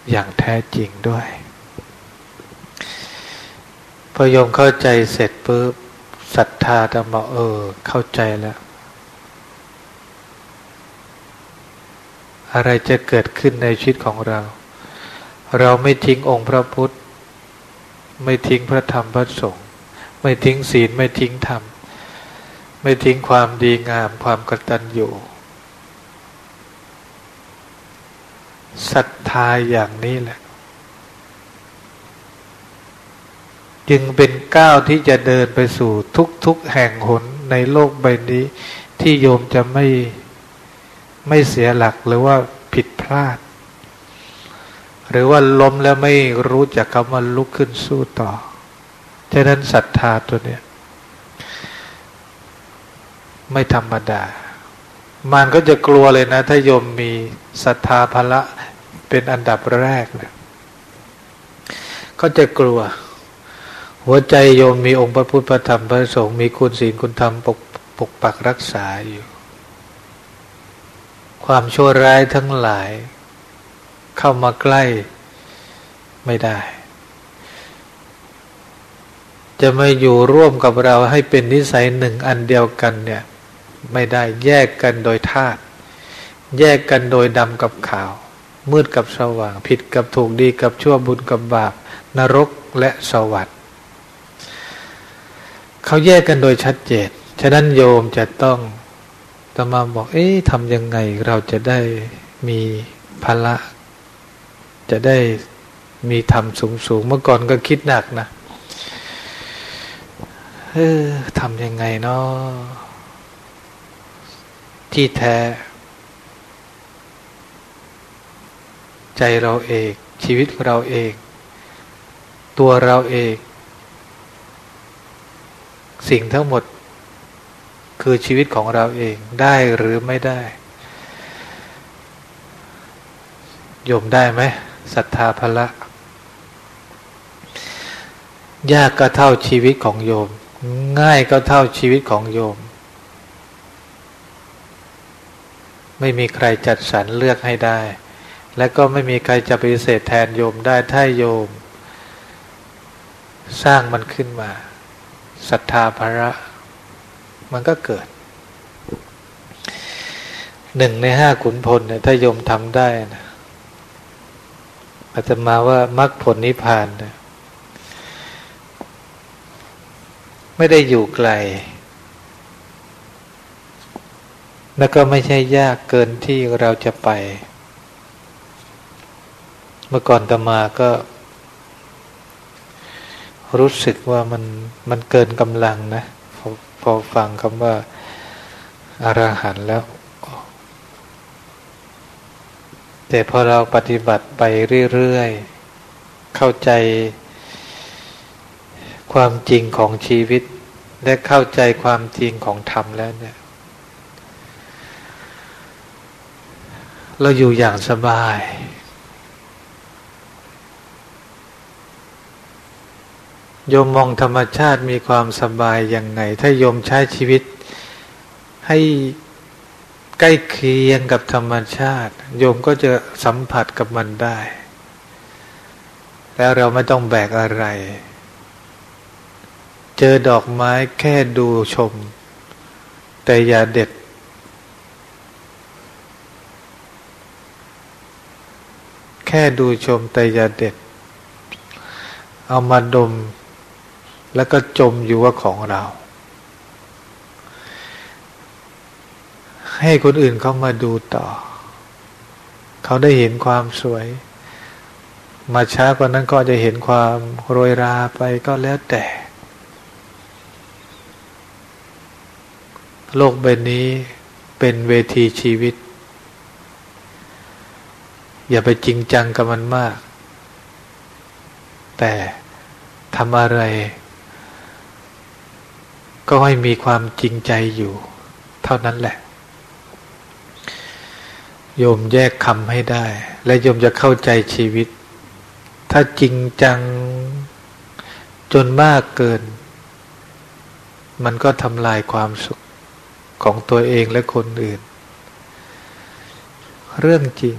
อย่างแท้จริงด้วย พอโยมเข้าใจเสร็จปุ๊บศรัทธาธรรมเออ เข้าใจแล้ว อะไรจะเกิดขึ้นในชีวิตของเรา เราไม่ทิ้งองค์พระพุทธ ไม่ทิ้งพระธรรมพระสงฆ์ไม่ทิ้งศีลไม่ทิ้งธรรม ไม่ทิ้งความดีงามความกตัญญู ศรัทธาอย่างนี้แหละ จึงเป็นก้าวที่จะเดินไปสู่ทุกๆแห่งหนในโลกใบนี้ ที่โยมจะไม่ไม่เสียหลักหรือว่าผิดพลาด หรือว่าล้มแล้วไม่รู้จักคำว่าลุกขึ้นสู้ต่อฉะนั้นศรัทธาตัวเนี้ยไม่ธรรมดา มันก็จะกลัวเลยนะ ถ้าโยมมีศรัทธาภละเป็นอันดับแรกเนะก็จะกลัว หัวใจโยมมีองค์พระพุทธพระธรรมพระสงฆ์มีคุณศีลคุณธรรมปกปกปักรักษาอยู่ ความชั่วร้ายทั้งหลาย เข้ามาใกล้ไม่ได้ จะมาอยู่ร่วมกับเราให้เป็นนิสัยหนึ่งอันเดียวกันเนี่ย ไม่ได้แยกกันโดยธาตุแยกกันโดยดำกับขาว มืดกับสว่าง ผิดกับถูกดีกับชั่วบุญกับบาป นรกและสวรรค์เขาแยกกันโดยชัดเจนฉะนั้นโยมจะต้องตมาบอก เอ๊ะทำยังไงเราจะได้มีพละ จะได้มีธรรมสูงสูงเมื่อก่อนก็คิดหนักนะเออทำยังไงเนาะ ที่แท้ ใจเราเอง ชีวิตเราเอง ตัวเราเอง สิ่งทั้งหมด คือชีวิตของเราเองได้หรือไม่ได้โยมได้ไหมศรัทธาพละยากก็เท่าชีวิตของโยม ง่ายก็เท่าชีวิตของโยม ไม่มีใครจัดสรรเลือกให้ได้ และก็ไม่มีใครจะปฏิเสธแทนโยมได้ถ้าโยม สร้างมันขึ้นมาศรัทธาภระ มันก็เกิดหนึ่งในห้าขุนพลเนี่ยถ้าโยมทำได้นะอาจจะมาว่ามรรคผลนิพพานนะไม่ได้อยู่ไกล แล้วก็ไม่ใช่ยากเกินที่เราจะไป เมื่อก่อนตมาก็ รู้สึกว่ามันมันเกินกำลังนะพอพอฟังคำว่าอารหันแล้ว แต่พอเราปฏิบัติไปเรื่อยๆ เข้าใจความจริงของชีวิต และเข้าใจความจริงของธรรมแล้วเนี่ย เราอยู่อย่างสบาย โยมมองธรรมชาติมีความสบายยังไง ถ้าโยมใช้ชีวิต ให้ใกล้เคียงกับธรรมชาติ โยมก็จะสัมผัสกับมันได้ แล้วเราไม่ต้องแบกอะไร เจอดอกไม้แค่ดูชม แต่อย่าเด็ด ค่ดูชมแต่อย่าเด็ด เอามาดม แล้วก็จมอยู่ว่าของเรา ให้คนอื่นเขามาดูต่อ เขาได้เห็นความสวย มาช้ากว่านั้นก็จะเห็นความโรยราไปก็แล้วแต่ โลกใบนี้เป็นเวทีชีวิต อย่าไปจริงจังกับมันมาก แต่ทำอะไร ก็ให้มีความจริงใจอยู่ เท่านั้นแหละ โยมแยกคำให้ได้ และโยมจะเข้าใจชีวิต ถ้าจริงจังจนมากเกิน มันก็ทำลายความสุขของตัวเองและคนอื่น เรื่องจริง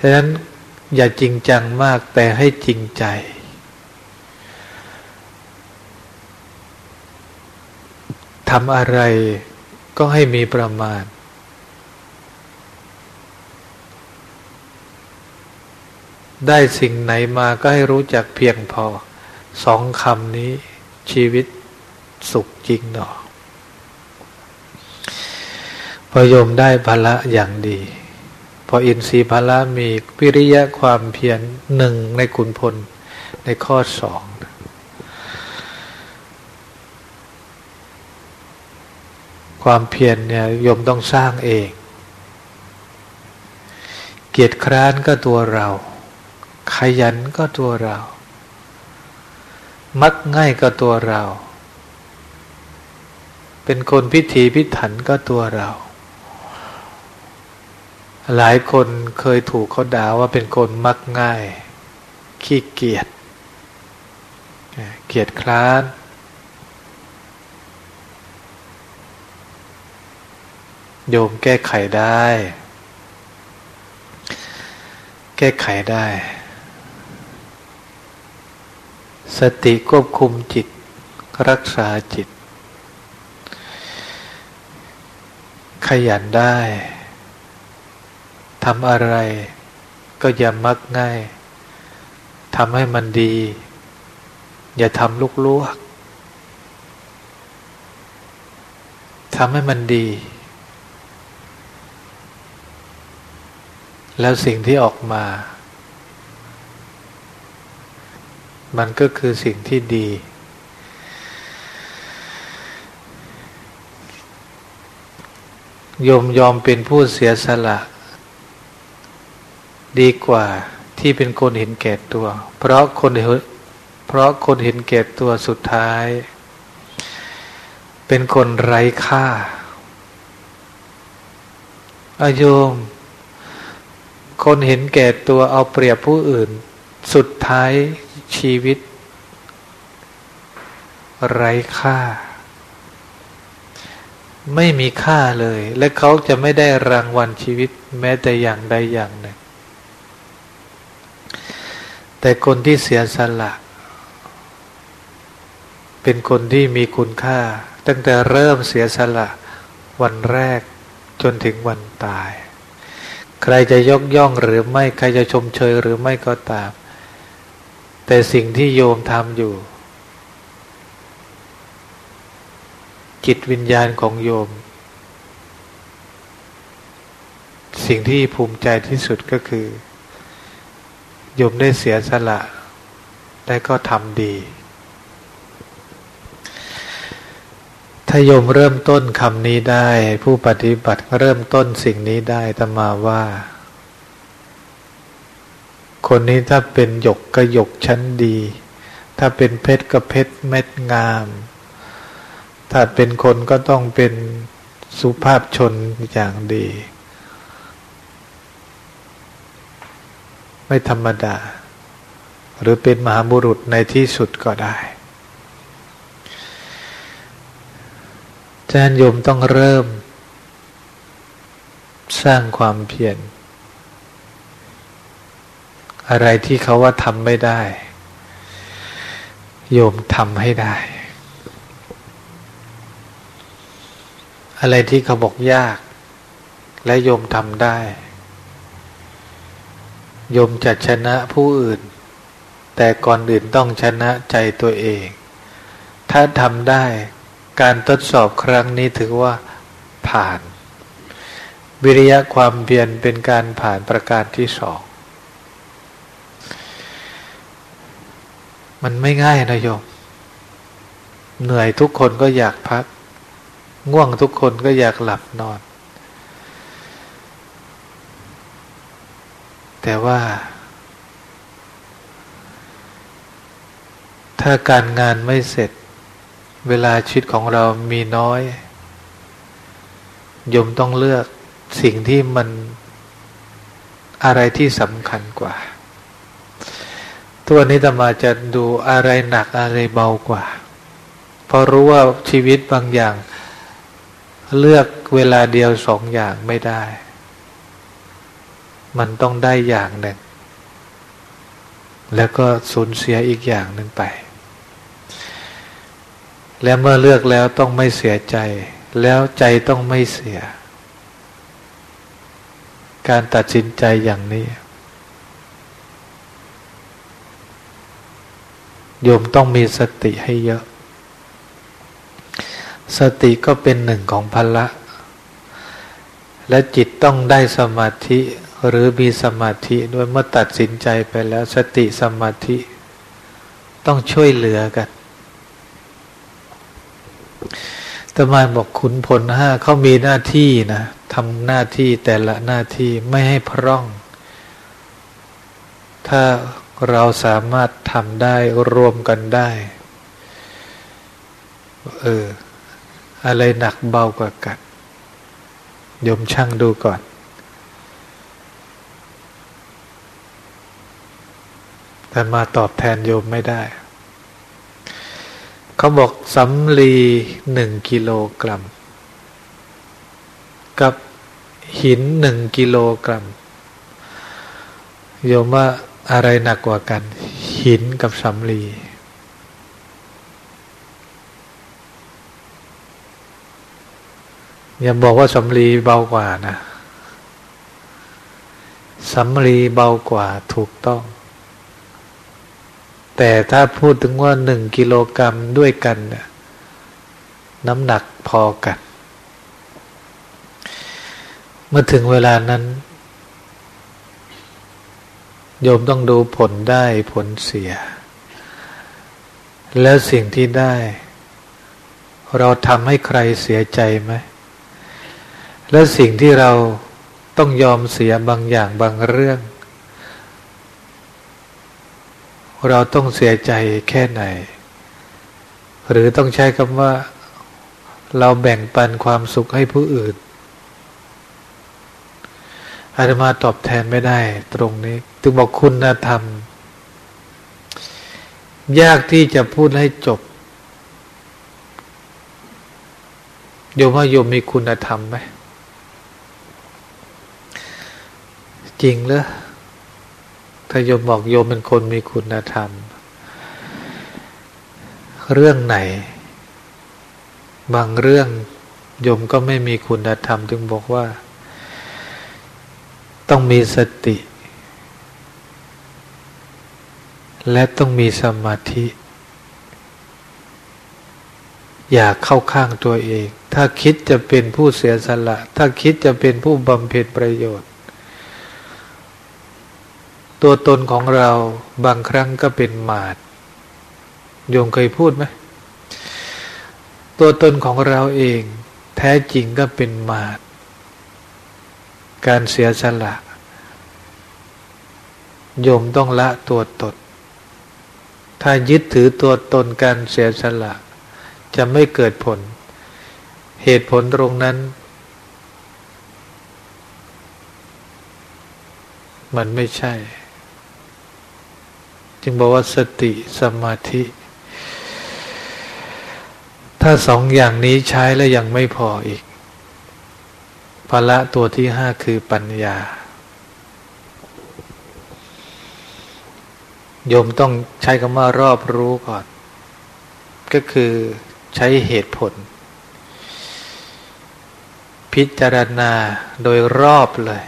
ฉะนั้นอย่าจริงจังมากแต่ให้จริงใจ ทำอะไรก็ให้มีประมาณ ได้สิ่งไหนมาก็ให้รู้จักเพียงพอ สองคำนี้ชีวิตสุขจริงหนอพยมได้ภละอย่างดี พออินทรีย์ภละมีวิริยะความเพียรหนึ่งในขุนพลในข้อสองความเพียรเนี่ยยมต้องสร้างเอง เกียรติคร้านก็ตัวเรา ขยันก็ตัวเรา มักง่ายก็ตัวเรา เป็นคนพิถีพิถันก็ตัวเรา หลายคนเคยถูกเขาด่าว่าเป็นคนมักง่าย ขี้เกียจเกียจคร้าน โยมแก้ไขได้ แก้ไขได้ สติควบคุมจิต รักษาจิต ขยันได้ ทำอะไรก็อย่ามักง่ายทำให้มันดี อย่าทำลุกลวกทำให้มันดี แล้วสิ่งที่ออกมา มันก็คือสิ่งที่ดี ยมยอมเป็นผู้เสียสละ ดีกว่าที่เป็นคนเห็นแก่ตัว เพราะคนเพราะคนเห็นแก่ตัวสุดท้าย เป็นคนไร้ค่าอาโยม คนเห็นแก่ตัวเอาเปรียบผู้อื่น สุดท้ายชีวิต ไร้ค่า ไม่มีค่าเลย และเขาจะไม่ได้รางวัลชีวิต แม้แต่อย่างใดอย่างหนึ่ง แต่คนที่เสียสละ เป็นคนที่มีคุณค่า ตั้งแต่เริ่มเสียสละวันแรกจนถึงวันตาย ใครจะยกย่องหรือไม่ใครจะชมเชยหรือไม่ก็ตาม แต่สิ่งที่โยมทำอยู่ จิตวิญญาณของโยม สิ่งที่ภูมิใจที่สุดก็คือ ยมได้เสียสละ และก็ทำดี ถ้าโยมเริ่มต้นคำนี้ได้ ผู้ปฏิบัติเริ่มต้นสิ่งนี้ได้ตมาว่า คนนี้ถ้าเป็นหยกก็หยกชั้นดี ถ้าเป็นเพชรก็เพชรเม็ดงาม ถ้าเป็นคนก็ต้องเป็นสุภาพชนอย่างดี ไม่ธรรมดา หรือเป็นมหาบุรุษในที่สุดก็ได้จารย์โยมต้องเริ่ม สร้างความเพียรอะไรที่เขาว่าทำไม่ได้ โยมทำให้ได้ อะไรที่เขาบอกยาก และโยมทำได้ ยมจะชนะผู้อื่น แต่ก่อนอื่นต้องชนะใจตัวเอง ถ้าทำได้การทดสอบครั้งนี้ถือว่าผ่าน วิริยะความเพียรเป็นการผ่านประการที่สอง มันไม่ง่ายนะโยม เหนื่อยทุกคนก็อยากพัก ง่วงทุกคนก็อยากหลับนอน แต่ว่า ถ้าการงานไม่เสร็จ เวลาชีวิตของเรามีน้อย ยมต้องเลือกสิ่งที่มันอะไรที่สำคัญกว่า ตัวนี้ตมาจะดูอะไรหนักอะไรเบากว่า เพราะรู้ว่าชีวิตบางอย่าง เลือกเวลาเดียวสองอย่างไม่ได้ มันต้องได้อย่างหนึ่ง แล้วก็สูญเสียอีกอย่างหนึ่งไป และเมื่อเลือกแล้วต้องไม่เสียใจ แล้วใจต้องไม่เสีย การตัดสินใจอย่างนี้โยมต้องมีสติให้เยอะ สติก็เป็นหนึ่งของพละ และจิตต้องได้สมาธิ หรือมีสมาธิด้วยเมื่อตัดสินใจไปแล้วสติสมาธิ ต้องช่วยเหลือกันตมาบอกขุนพลห้าเขามีหน้าที่นะทำหน้าที่แต่ละหน้าที่ไม่ให้พร่อง ถ้าเราสามารถทำได้รวมกันได้ เออ อะไรหนักเบากว่ากันยมช่างดูก่อน แต่มาตอบแทนโยมไม่ได้ เขาบอกสำลีหนึ่งกิโลกรัม กับหินหนึ่งกิโลกรัม โยมว่าอะไรหนักกว่ากัน หินกับสำลีอย่าบอกว่าสำลีเบากว่านะสำลีเบากว่าถูกต้อง แต่ถ้าพูดถึงว่าหนึ่งกิโลกรัมด้วยกันเนี่ยน้ำหนักพอกัน เมื่อถึงเวลานั้น โยมต้องดูผลได้ผลเสีย แล้วสิ่งที่ได้ เราทำให้ใครเสียใจไหม และสิ่งที่เราต้องยอมเสียบางอย่างบางเรื่อง เราต้องเสียใจแค่ไหน หรือต้องใช้คำว่า เราแบ่งปันความสุขให้ผู้อื่นอาตมาตอบแทนไม่ได้ ตรงนี้ถึงบอกคุณธรรม ยากที่จะพูดให้จบ โยมว่าโยมมีคุณธรรมไหมจริงเหรอ ถ้าโยมบอกโยมเป็นคนมีคุณธรรม เรื่องไหน บางเรื่องโยมก็ไม่มีคุณธรรมจึงบอกว่า ต้องมีสติ และต้องมีสมาธิ อย่าเข้าข้างตัวเอง ถ้าคิดจะเป็นผู้เสียสละ ถ้าคิดจะเป็นผู้บำเพ็ญประโยชน์ ตัวตนของเราบางครั้งก็เป็นหมาดโยมเคยพูดไหมตัวตนของเราเอง แท้จริงก็เป็นมาตการเสียสละโยมต้องละตัวตน ถ้ายึดถือตัวตนการเสียสละ จะไม่เกิดผล เหตุผลตรงนั้น มันไม่ใช่ จึงบอกว่าสติสมาธิ ถ้าสองอย่างนี้ใช้แล้วยังไม่พออีกภาระตัวที่ห้าคือปัญญา โยมต้องใช้คำว่ารอบรู้ก่อน ก็คือใช้เหตุผล พิจารณาโดยรอบเลย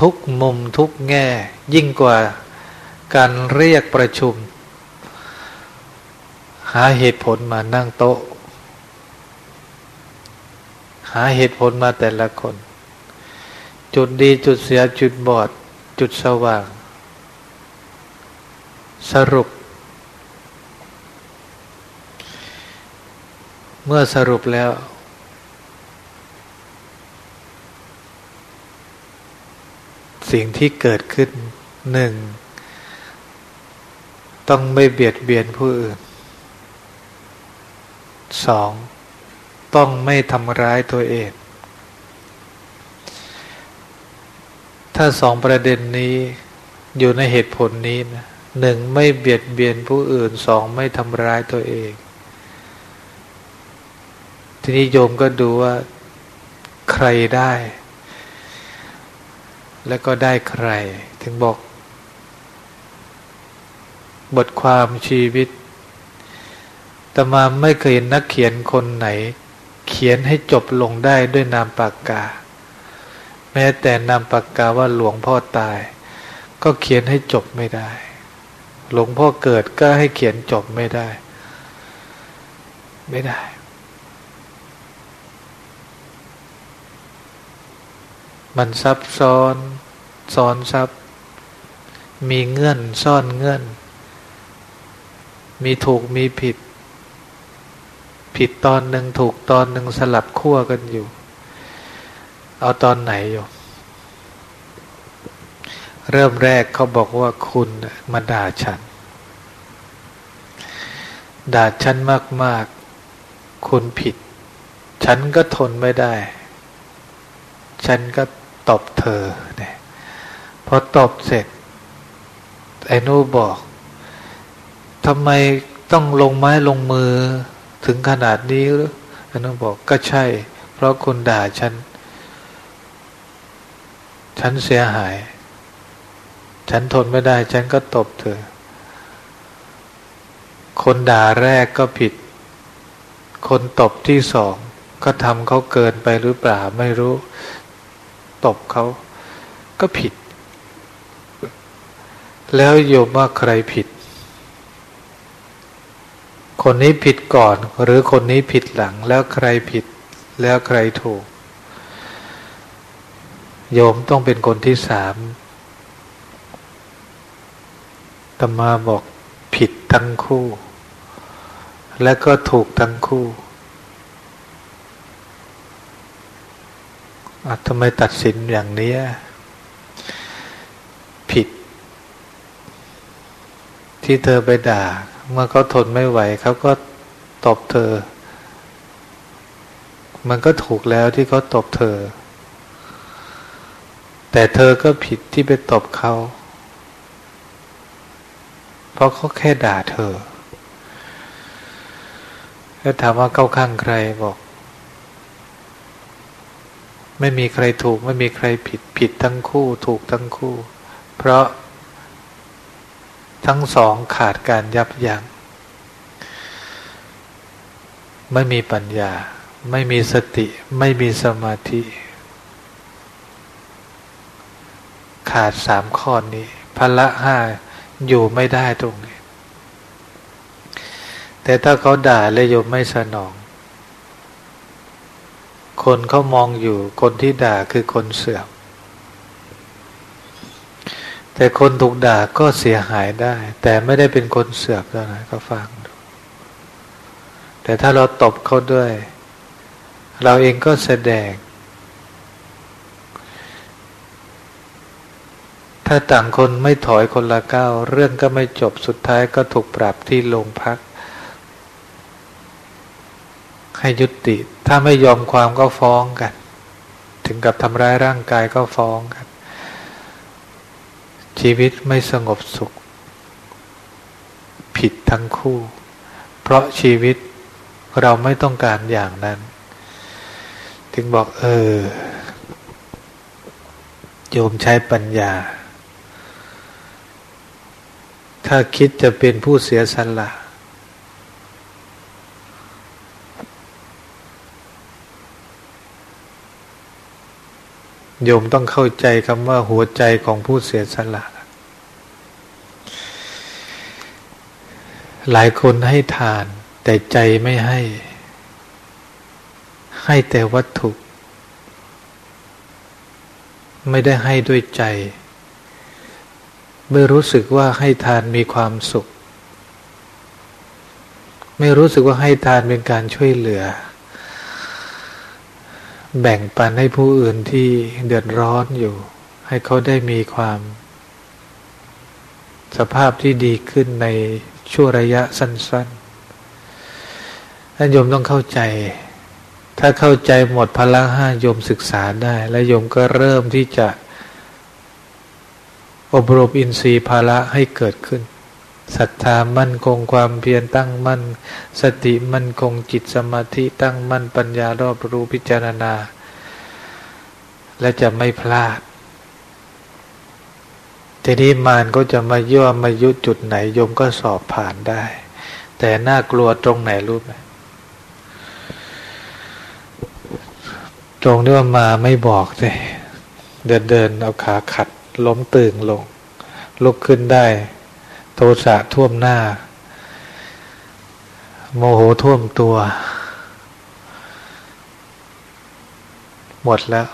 ทุกมุมทุกแง่ ยิ่งกว่าการเรียกประชุม หาเหตุผลมานั่งโต๊ะ หาเหตุผลมาแต่ละคน จุดดีจุดเสียจุดบอด จุดสว่าง สรุป เมื่อสรุปแล้ว สิ่งที่เกิดขึ้นหนึ่ง ต้องไม่เบียดเบียนผู้อื่นสองต้องไม่ทำร้ายตัวเอง ถ้าสองประเด็นนี้อยู่ในเหตุผลนี้นะหนึ่งไม่เบียดเบียนผู้อื่นสองไม่ทำร้ายตัวเอง ทีนี้โยมก็ดูว่าใครได้ แล้วก็ได้ใคร ถึงบอก บทความชีวิตแต่มาไม่เคยเห็นนักเขียนคนไหน เขียนให้จบลงได้ด้วยนามปากกา แม้แต่นามปากกาว่าหลวงพ่อตาย ก็เขียนให้จบไม่ได้ หลวงพ่อเกิดก็ให้เขียนจบไม่ได้ ไม่ได้ มันซับซ้อนซ้อนซับ มีเงื่อนซ่อนเงื่อน มีถูกมีผิด ผิดตอนหนึ่งถูกตอนหนึ่งสลับขั้วกันอยู่ เอาตอนไหนอยู่ เริ่มแรกเขาบอกว่าคุณมาด่าฉัน ด่าฉันมาก ๆ คุณผิด ฉันก็ทนไม่ได้ ฉันก็ ตบเธอเนี่ยพอตบเสร็จ ไอ้นูบอกทำไมต้องลงไม้ลงมือถึงขนาดนี้หรือไอันนั้นบอกก็ใช่ เพราะคุณด่าฉัน ฉันเสียหาย ฉันทนไม่ได้ ฉันก็ตบเธอ คนด่าแรกก็ผิด คนตบที่สองก็ทำเขาเกินไปหรือเปล่าไม่รู้ ตบเขาก็ผิด แล้วโยมว่าใครผิด คนนี้ผิดก่อน หรือคนนี้ผิดหลัง แล้วใครผิด แล้วใครถูก โยมต้องเป็นคนที่สามตมาบอกผิดทั้งคู่ และก็ถูกทั้งคู่ ทำไมตัดสินอย่างนี้ผิด ที่เธอไปด่า เมื่อเขาทนไม่ไหวเขาก็ตบเธอ มันก็ถูกแล้วที่เขาตบเธอ แต่เธอก็ผิดที่ไปตบเขาเพราะเขาแค่ด่าเธอแล้วถามว่าเข้าข้างใครบอก ไม่มีใครถูก ไม่มีใครผิดผิดทั้งคู่ ถูกทั้งคู่ เพราะทั้งสองขาดการยับยัง้งไม่มีปัญญา ไม่มีสติ ไม่มีสมาธิ ขาดสามข้อนี้พละห้าอยู่ไม่ได้ตรงนี้ แต่ถ้าเขาด่าและโยมไม่สนอง คนเขามองอยู่ คนที่ด่าคือคนเสื่อม แต่คนถูกด่าก็เสียหายได้ แต่ไม่ได้เป็นคนเสื่อมเท่านั้นก็ฟังดู แต่ถ้าเราตบเขาด้วย เราเองก็แสดง ถ้าต่างคนไม่ถอยคนละก้าวเรื่องก็ไม่จบสุดท้ายก็ถูกปรับที่โรงพัก ให้ยุติ ถ้าไม่ยอมความก็ฟ้องกัน ถึงกับทำร้ายร่างกายก็ฟ้องกัน ชีวิตไม่สงบสุข ผิดทั้งคู่ เพราะชีวิตเราไม่ต้องการอย่างนั้น ถึงบอกเออ โยมใช้ปัญญา ถ้าคิดจะเป็นผู้เสียสละ โยมต้องเข้าใจคำว่าหัวใจของผู้เสียสละ หลายคนให้ทาน แต่ใจไม่ให้ ให้แต่วัตถุ ไม่ได้ให้ด้วยใจ ไม่รู้สึกว่าให้ทานมีความสุข ไม่รู้สึกว่าให้ทานเป็นการช่วยเหลือ แบ่งปันให้ผู้อื่นที่เดือดร้อนอยู่ ให้เขาได้มีความ สภาพที่ดีขึ้นในช่วงระยะสั้นๆท่านโยมต้องเข้าใจ ถ้าเข้าใจหมดพลังห้าโยมศึกษาได้ และโยมก็เริ่มที่จะ อบรมอินทรีย์ภาระให้เกิดขึ้น ศรัทธามั่นคงความเพียรตั้งมั่น สติมั่นคงจิตสมาธิตั้งมั่นปัญญารอบรู้พิจารณา และจะไม่พลาดทีนี้มารก็จะมาย่อมายุจุดไหนโยมก็สอบผ่านได้ แต่น่ากลัวตรงไหนรู้ไหมตรงที่ว่ามาไม่บอกเลยเดินเดินเอาขาขัด ล้มตึงลง ลุกขึ้นได้ โทสะท่วมหน้า โมโหท่วมตัว หมดแล้ว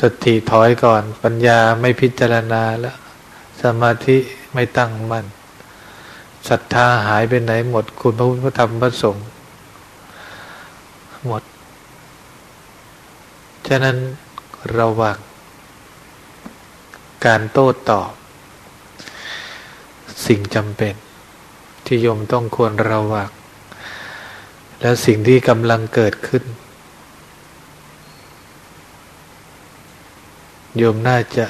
สติถอยก่อน ปัญญาไม่พิจารณาแล้ว สมาธิไม่ตั้งมัน่นศรัทธาหายไปไหนหมด คุณพระพุทธธรรมพระสงฆ์หมด ฉะนั้นระวังการโต้ตอบ สิ่งจำเป็น ที่โยมต้องควรระวังแล้วสิ่งที่กำลังเกิดขึ้น โยมน่าจะ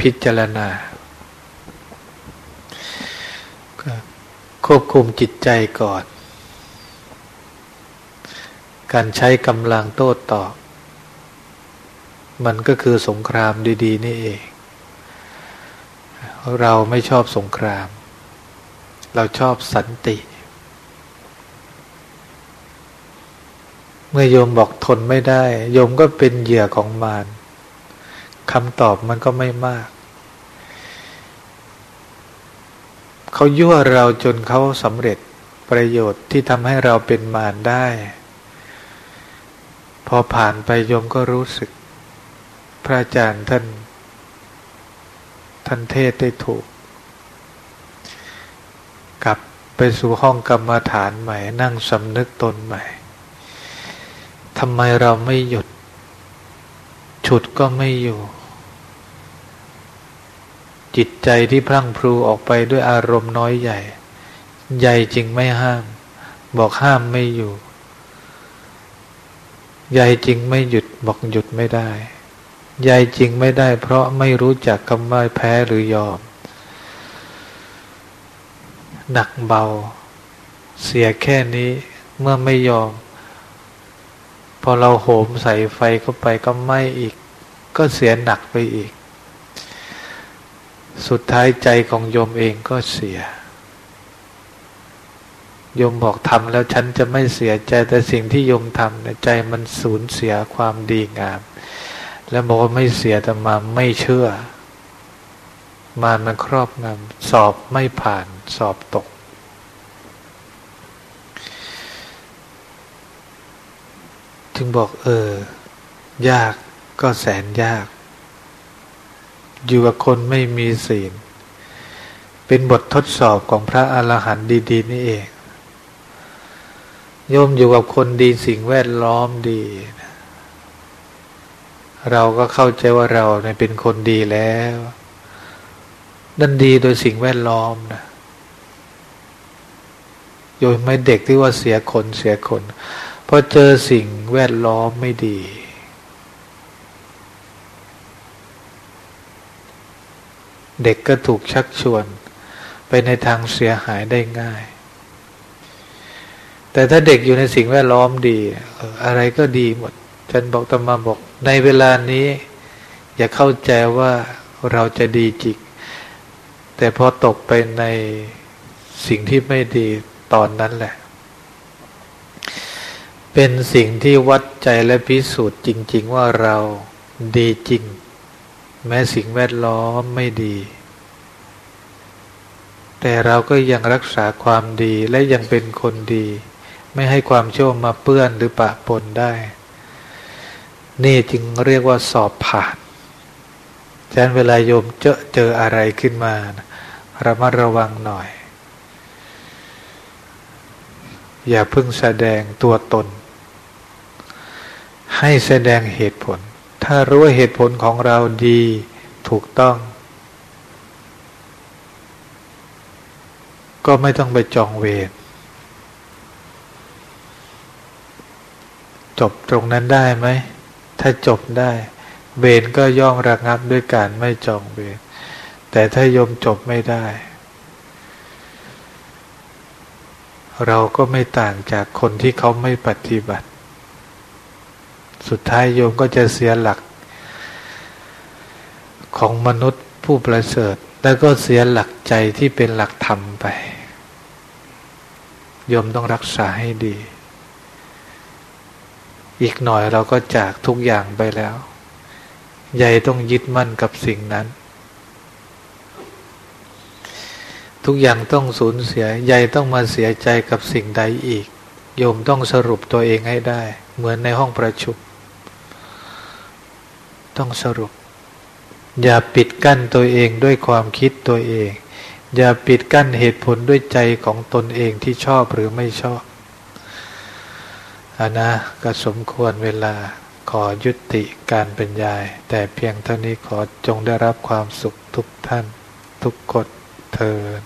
พิจารณา ควบคุมจิตใจก่อน การใช้กำลังโต้ตอบ มันก็คือสงครามดี ๆ นี่เอง เราไม่ชอบสงคราม เราชอบสันติ เมื่อโยมบอกทนไม่ได้ โยมก็เป็นเหยื่อของมารคำตอบมันก็ไม่มาก เขายั่วเราจนเขาสำเร็จประโยชน์ที่ทำให้เราเป็นมารได้ พอผ่านไปโยมก็รู้สึก พระอาจารย์ท่าน ท่านเทศได้ถูก กลับไปสู่ห้องกรรมฐานใหม่ นั่งสำนึกตนใหม่ทำไมเราไม่หยุด ฉุดก็ไม่อยู่ จิตใจที่พรั่งพรูออกไปด้วยอารมณ์น้อยใหญ่ ใหญ่จริงไม่ห้าม บอกห้ามไม่อยู่ ใหญ่จริงไม่หยุดบอกหยุดไม่ได้ ใหญ่จริงไม่ได้ เพราะไม่รู้จักคำว่าแพ้หรือยอม หนักเบา เสียแค่นี้เมื่อไม่ยอม พอเราโหมใส่ไฟเข้าไปก็ไหม้อีก ก็เสียหนักไปอีก สุดท้ายใจของโยมเองก็เสียโยมบอกทำแล้วฉันจะไม่เสียใจแต่สิ่งที่โยมทำในใจมันสูญเสียความดีงาม แล้วบอกว่าไม่เสียแต่มาไม่เชื่อ มามันครอบงำสอบไม่ผ่านสอบตก จึงบอกเออ ยากก็แสนยาก อยู่กับคนไม่มีศีล เป็นบททดสอบของพระอรหันต์ดี ๆ นี่เองโยมอยู่กับคนดีสิ่งแวดล้อมดี เราก็เข้าใจว่าเราเนี่ยเป็นคนดีแล้วนั่นดีโดยสิ่งแวดล้อมนะโยมไม่เด็กที่ว่าเสียคนเสียคนพอเจอสิ่งแวดล้อมไม่ดี เด็กก็ถูกชักชวน ไปในทางเสียหายได้ง่าย แต่ถ้าเด็กอยู่ในสิ่งแวดล้อมดีอะไรก็ดีหมด ฉันบอกตมาบอก ในเวลานี้ อย่าเข้าใจว่าเราจะดีจริงแต่พอตกไปในสิ่งที่ไม่ดีตอนนั้นแหละ เป็นสิ่งที่วัดใจและพิสูจน์จริง ๆ ว่าเราดีจริง แม้สิ่งแวดล้อมไม่ดี แต่เราก็ยังรักษาความดีและยังเป็นคนดี ไม่ให้ความชั่วมาเปื้อนหรือปะปนได้ นี่จึงเรียกว่าสอบผ่านฉะนั้นเวลาโยมเจอเจออะไรขึ้นมาระมัดระวังหน่อย อย่าเพิ่งแสดงตัวตน ให้แสดงเหตุผล ถ้ารู้ว่าเหตุผลของเราดีถูกต้อง ก็ไม่ต้องไปจองเวรจบตรงนั้นได้ไหม ถ้าจบได้ เวรก็ย่อมระงับด้วยการไม่จองเวรแต่ถ้ายมจบไม่ได้ เราก็ไม่ต่างจากคนที่เขาไม่ปฏิบัติ สุดท้ายโยมก็จะเสียหลัก ของมนุษย์ผู้ประเสริฐ แล้วก็เสียหลักใจที่เป็นหลักธรรมไปโยมต้องรักษาให้ดี อีกหน่อยเราก็จากทุกอย่างไปแล้ว ใหญ่ต้องยึดมั่นกับสิ่งนั้น ทุกอย่างต้องสูญเสีย ใหญ่ต้องมาเสียใจกับสิ่งใดอีก โยมต้องสรุปตัวเองให้ได้ เหมือนในห้องประชุม ต้องสรุป อย่าปิดกั้นตัวเองด้วยความคิดตัวเอง อย่าปิดกั้นเหตุผลด้วยใจของตนเองที่ชอบหรือไม่ชอบ อานะก็สมควรเวลาขอยุติการบรรยาย แต่เพียงเท่านี้ขอจงได้รับความสุขทุกท่าน ทุกกฎเทิน